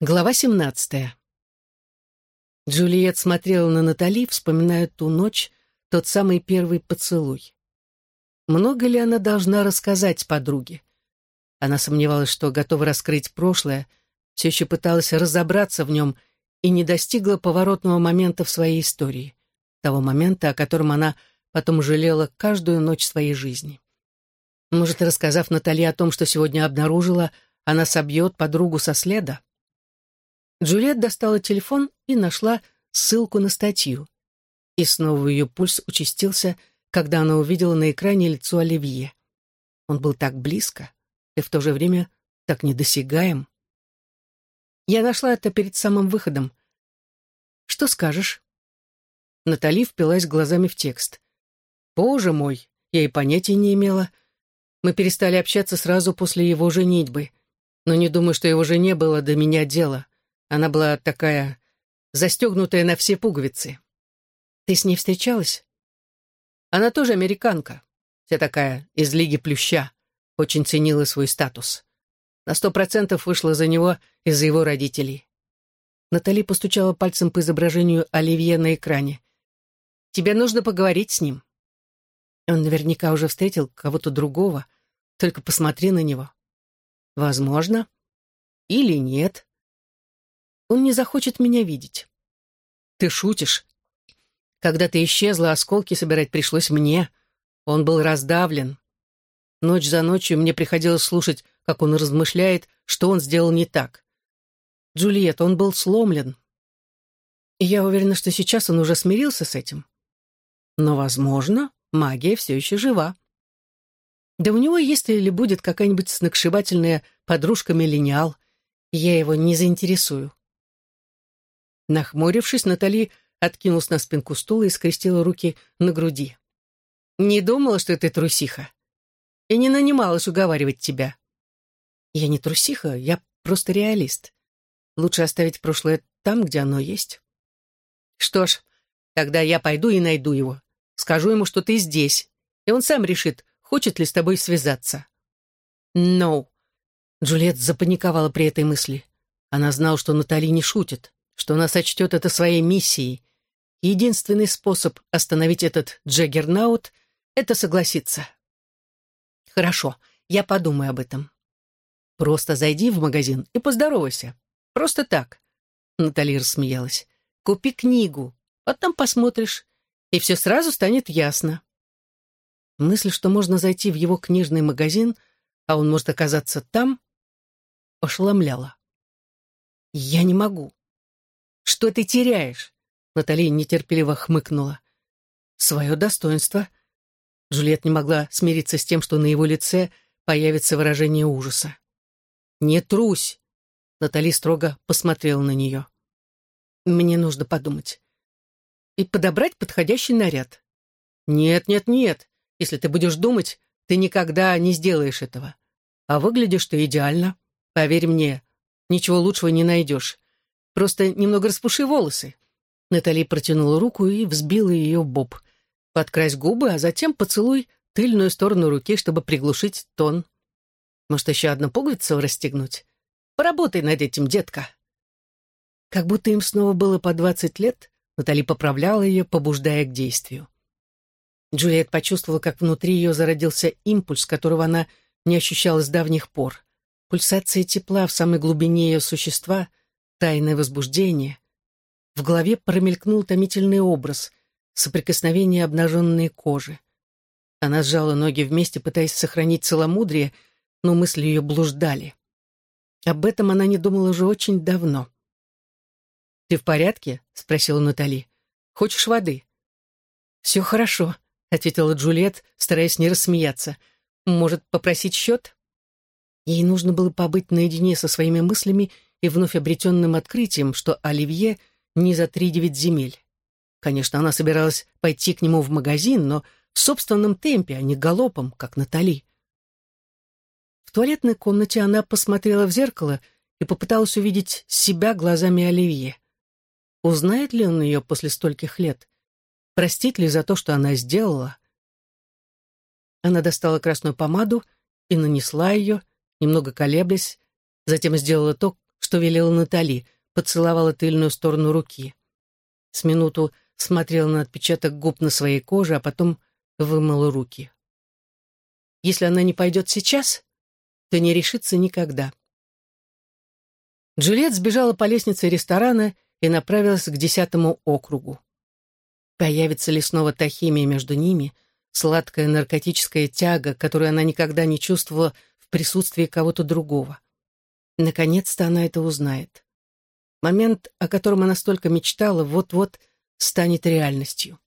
Глава 17. Джульет смотрела на Натали, вспоминая ту ночь, тот самый первый поцелуй. Много ли она должна рассказать подруге? Она сомневалась, что готова раскрыть прошлое, все еще пыталась разобраться в нем и не достигла поворотного момента в своей истории, того момента, о котором она потом жалела каждую ночь своей жизни. Может, рассказав Натали о том, что сегодня обнаружила, она собьет подругу со следа? Джульет достала телефон и нашла ссылку на статью. И снова ее пульс участился, когда она увидела на экране лицо Оливье. Он был так близко и в то же время так недосягаем. Я нашла это перед самым выходом. Что скажешь? Натали впилась глазами в текст. Боже мой, я и понятия не имела. Мы перестали общаться сразу после его женитьбы. Но не думаю, что его жене было до меня дела. Она была такая застегнутая на все пуговицы. Ты с ней встречалась? Она тоже американка. Вся такая из Лиги Плюща. Очень ценила свой статус. На сто процентов вышла за него из-за его родителей. Натали постучала пальцем по изображению Оливье на экране. «Тебе нужно поговорить с ним». Он наверняка уже встретил кого-то другого. Только посмотри на него. Возможно. Или нет. Он не захочет меня видеть. Ты шутишь. Когда ты исчезла, осколки собирать пришлось мне. Он был раздавлен. Ночь за ночью мне приходилось слушать, как он размышляет, что он сделал не так. Джульет, он был сломлен. И я уверена, что сейчас он уже смирился с этим. Но, возможно, магия все еще жива. Да у него есть или будет какая-нибудь сногсшибательная подружка-миллениал, я его не заинтересую. Нахмурившись, Натали откинулась на спинку стула и скрестила руки на груди. «Не думала, что ты трусиха. И не нанималась уговаривать тебя. Я не трусиха, я просто реалист. Лучше оставить прошлое там, где оно есть. Что ж, тогда я пойду и найду его. Скажу ему, что ты здесь, и он сам решит, хочет ли с тобой связаться. «No». Джульет запаниковала при этой мысли. Она знала, что Натали не шутит что она сочтет это своей миссией. Единственный способ остановить этот джаггернаут — это согласиться. Хорошо, я подумаю об этом. Просто зайди в магазин и поздоровайся. Просто так. Натали рассмеялась. Купи книгу, потом посмотришь, и все сразу станет ясно. Мысль, что можно зайти в его книжный магазин, а он может оказаться там, ошеломляла. Я не могу. Что ты теряешь?» Натали нетерпеливо хмыкнула. «Свое достоинство». Джульет не могла смириться с тем, что на его лице появится выражение ужаса. «Не трусь!» Натали строго посмотрела на нее. «Мне нужно подумать. И подобрать подходящий наряд. Нет, нет, нет. Если ты будешь думать, ты никогда не сделаешь этого. А выглядишь ты идеально. Поверь мне, ничего лучшего не найдешь. Просто немного распуши волосы». Натали протянула руку и взбила ее боб. «Подкрась губы, а затем поцелуй тыльную сторону руки, чтобы приглушить тон. Может, еще одну пуговицу расстегнуть? Поработай над этим, детка». Как будто им снова было по двадцать лет, Натали поправляла ее, побуждая к действию. Джульет почувствовала, как внутри ее зародился импульс, которого она не ощущала с давних пор. Пульсация тепла в самой глубине ее существа, тайное возбуждение. В голове промелькнул томительный образ, соприкосновение обнаженной кожи. Она сжала ноги вместе, пытаясь сохранить целомудрие, но мысли ее блуждали. Об этом она не думала уже очень давно. «Ты в порядке?» — спросила Натали. «Хочешь воды?» «Все хорошо», — ответила Джульет, стараясь не рассмеяться. «Может, попросить счет?» Ей нужно было побыть наедине со своими мыслями и вновь обретенным открытием, что Оливье не за три девять земель. Конечно, она собиралась пойти к нему в магазин, но в собственном темпе, а не галопом, как Натали. В туалетной комнате она посмотрела в зеркало и попыталась увидеть себя глазами Оливье. Узнает ли он ее после стольких лет? Простит ли за то, что она сделала? Она достала красную помаду и нанесла ее, немного колеблясь, затем сделала то, что велела Натали, поцеловала тыльную сторону руки. С минуту смотрела на отпечаток губ на своей коже, а потом вымыла руки. Если она не пойдет сейчас, то не решится никогда. Джульет сбежала по лестнице ресторана и направилась к десятому округу. Появится ли снова тахимия между ними, сладкая наркотическая тяга, которую она никогда не чувствовала в присутствии кого-то другого. Наконец-то она это узнает. Момент, о котором она столько мечтала, вот-вот станет реальностью.